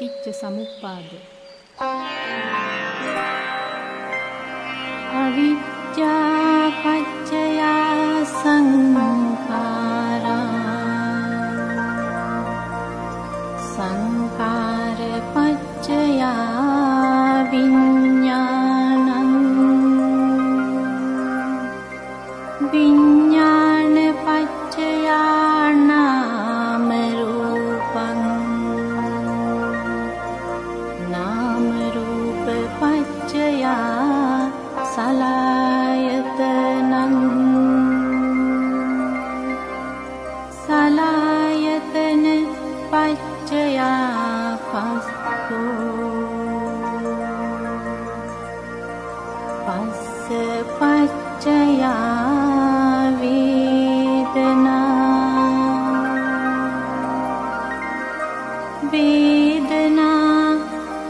पटिच्च समुपाद अविद्या पच्चया वेदना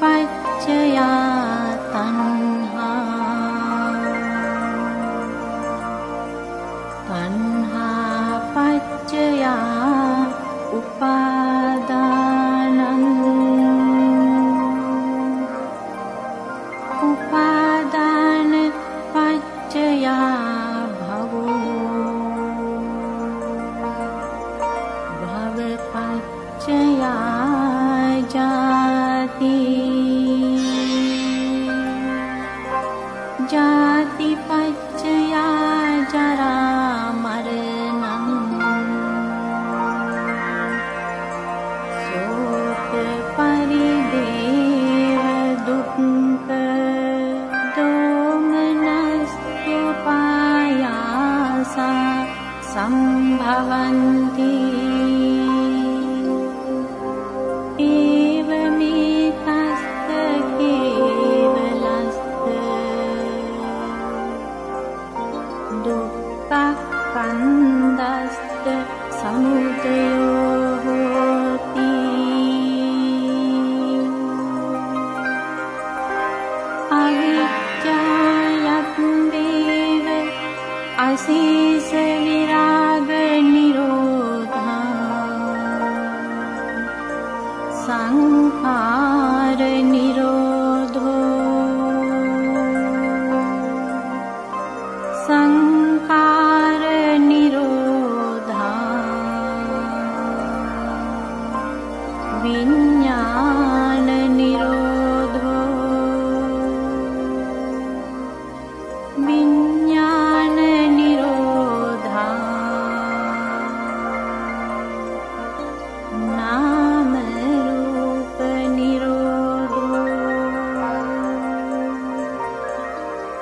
पच्चया तन्हा। तन्हा पच्चया उपादानम् उपादान पच्चया अशेषविरागनिरोधा संहारनिरोधो संहारनिरोधा विज्ञाननिरोधो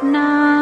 Na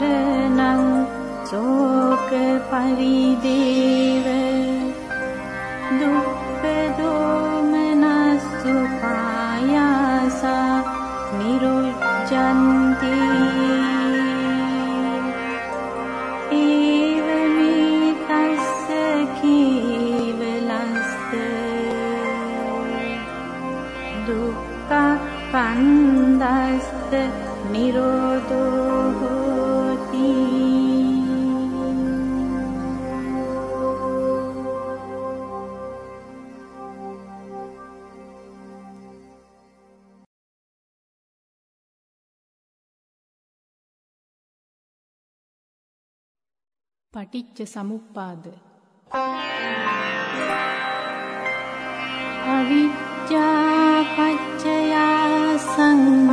रणं शोकपरिदेव दुःखदोमनस्तु पायसा निरुज्जन्ति एव मितलस्तरोदो පටිච්ච සමුප්පාද. අවිජ්ජා පච්චයා සං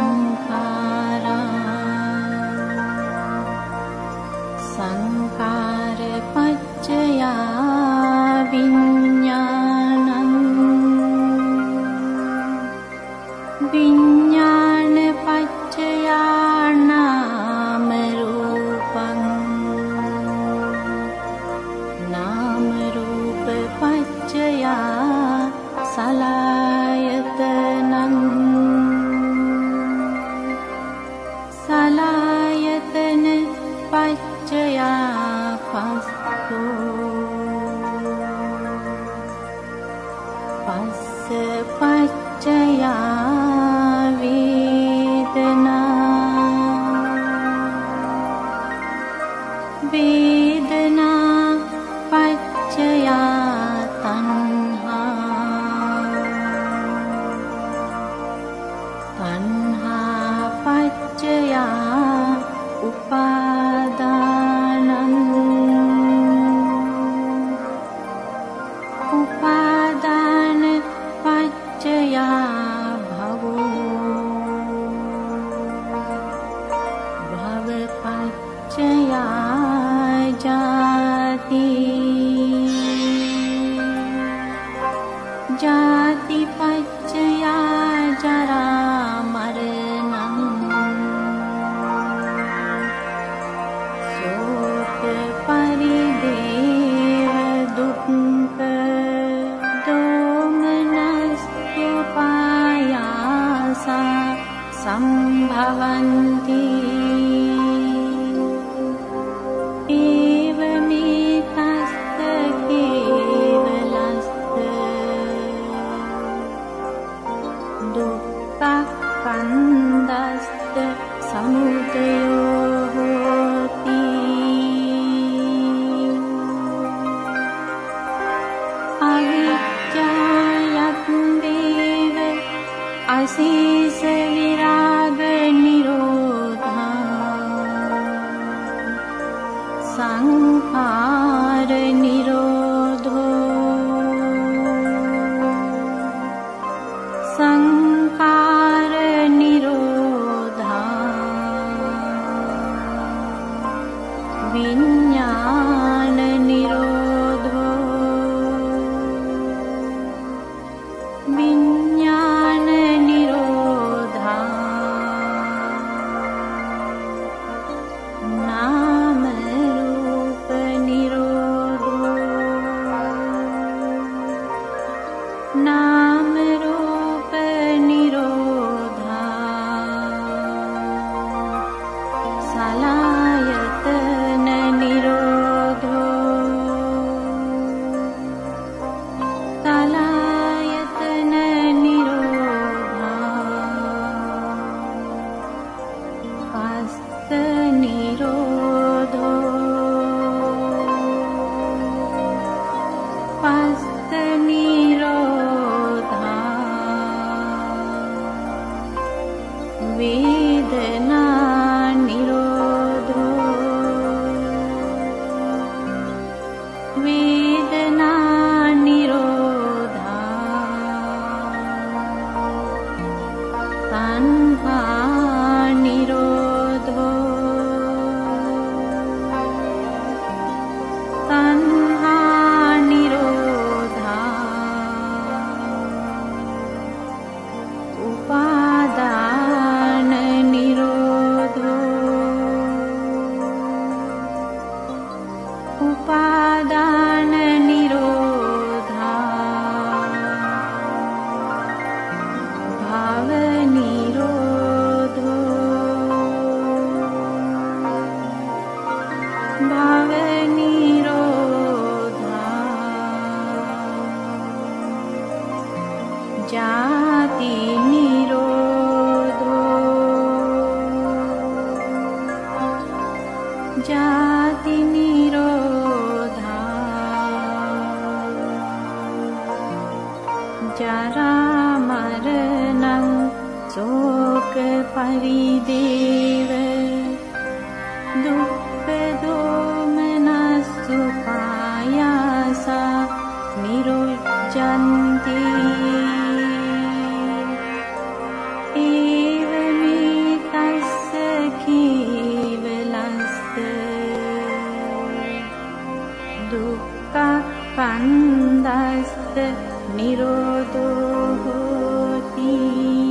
be विरागनिरोध सङ्ग the needle शोक परिदे दुःखदोमनस्तु पाया स निरुजन्ति दुःखपन्दस् निरोदो भोति